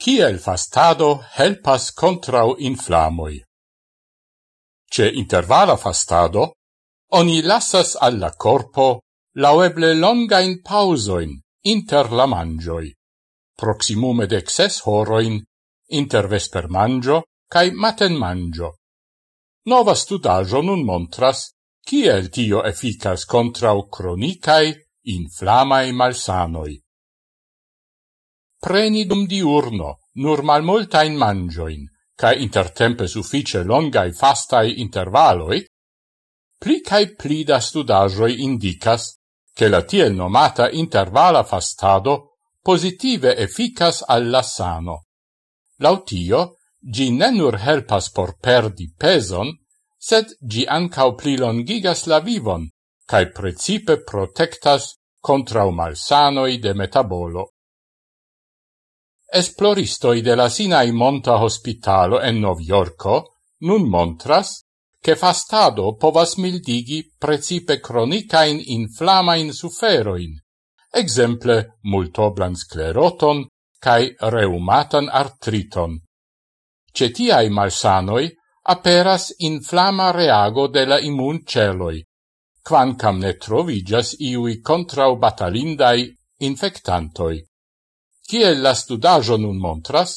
Kiel fastado helpas contrau inflamoi. Ce intervala fastado, oni lasas alla corpo laueble longain pausoin inter la mangioi, proximume de ses horoin inter vesper mangio cae maten mangio. Nova studajo nun montras kiel tio efficas contrau cronicae inflamae malsanoi preni dum diurno nur malmultain mangioin, ca intertempe suffice longai fastai intervaloi, pli cae pli da studajoi indicas che la tiel nomata intervala fastado positive efficas alla sano. Lautio, gi ne nur helpas por perdi peson, sed gi ancau pli longigas la vivon, cae precipe protectas contra malsanoi de metabolo. Esploristoi de la Sinai Monta Hospitalo en Novjorko nun montras che fastado povas mildigi precipe cronicain inflamain suferoin, exemple multoblan scleroton cae reumatan artriton. Cetiai malsanoi aperas inflama reago de la immunceloi, quancam ne trovigas iui contrau batalindai infectantoi. Ciel la studajo nun montras,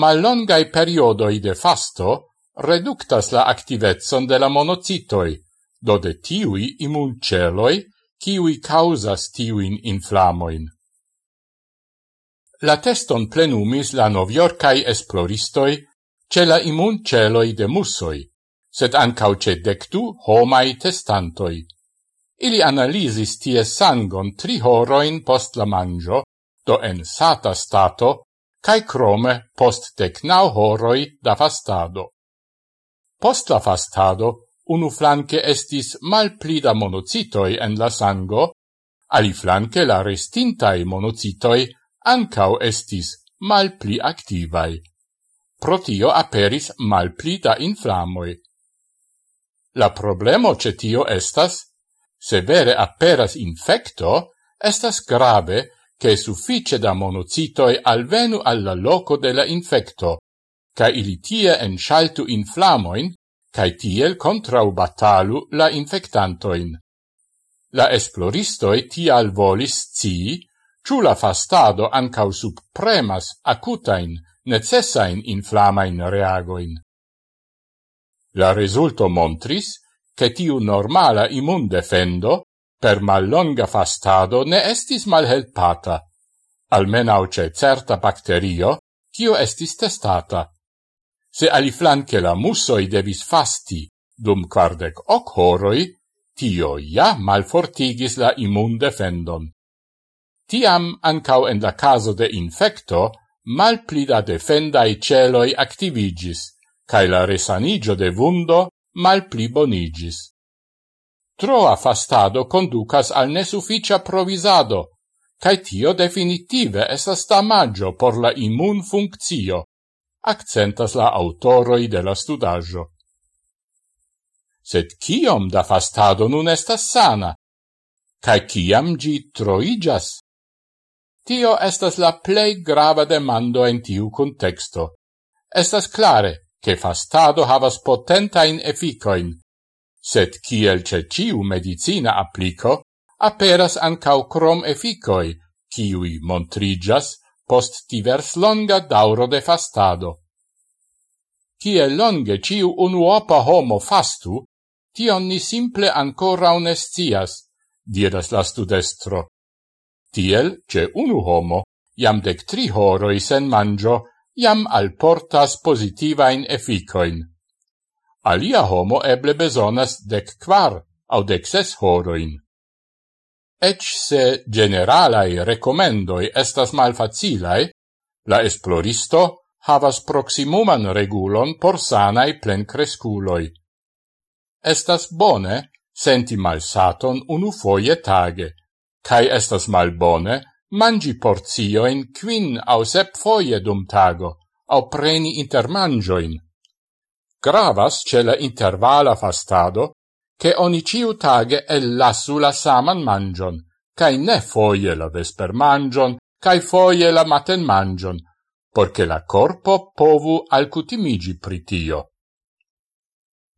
mallongai periodoi de fasto reductas la activetson de la monocitoi, do de tiui immunceloi, kiui causas tiuin inflamoin. La teston plenumis la noviorcai esploristoi ce la immunceloi de musoi, sed ancau ce dectu homai testantoi. Ili analisis tie sangon tri horoin post la mangio, do en sata stato, cae crome post dec nau horoi da fastado. Post la fastado, unu flanque estis mal pli da monocitoi en la sango, ali flanque la restintai monocitoi ancau estis mal pli activai. Protio aperis mal pli da inflamoi. La problemo cetio estas, se vere aperas infecto, estas grave che suffice da monocitoi alvenu alla loco de la infecto, ca ili tie ensaltu inflamoin, ca tiel contraubatalu la infectantoin. La esploristoi tial volis zii, ciù la fastado ancau subpremas acutain, necessain inflamain reagoin. La resulto montris, che tiu normala immun defendo, per mallonga fastado ne estis malhelpata, almenau ce certa bacterio, cio estis testata. Se aliflanque la musoi devis fasti dum quardec hoc horoi, tio ja malfortigis la immun defendon. Tiam ancau en la caso de infecto malplida defendai celoi activigis, cae la resanigio de vundo malpli bonigis. Troa fastado conducas al nesufficia provisado, cae tio definitive estas damaggio por la immun funccio, accentas la autoroi de la studaggio. Sed ciom da fastado nun estas sana, cae ciam gi troigas? Tio estas la plei grava demando en tiu contexto. Estas clare, che fastado havas potentain efficoin, Sed kiel ce ciu medicina applico, aperas ancau crom efficoi, kiui montrigas post divers longa dauro de fastado. Cie longe ciu unuopa homo fastu, tion ni simple ancora unestias, diras la studestro. Tiel, ce unu homo, jam dec tri horoi sen mangio, jam alportas positivain efficoin alia homo eble besonas dec quar au dec ses horoin. Ec se generalai recomendoi estas malfacilae, la esploristo havas proximuman regulon por sanai plencresculoi. Estas bone senti malsaton unu foie tage, cae estas malbone mangi porzioin quin au sep foie dum tago, au preni intermangioin. Gravas ce la intervala fastado che oni ciu tage ellassu la saman mangion, cae ne foie la vesper mangion, cae foie la maten mangion, porche la corpo povu alcutimigi pritio.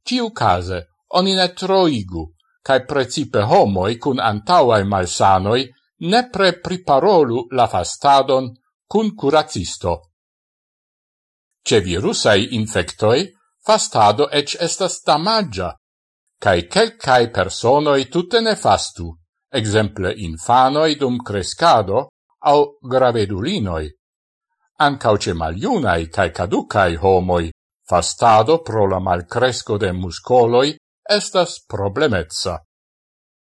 Ciu case, oni ne troigu, cae precipe homoi cun antauae malsanoi nepre priparolu la fastadon cun curacisto. Ce virusai infectoi fastado ec estas damagia, cae quelcae personoi tutte ne fastu, exemple infanoi dum crescado au gravedulinoi. Ancauce maliunai cae caducai homoi, fastado pro la malcresco de muscoloi estas problemezza.